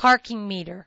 parking meter.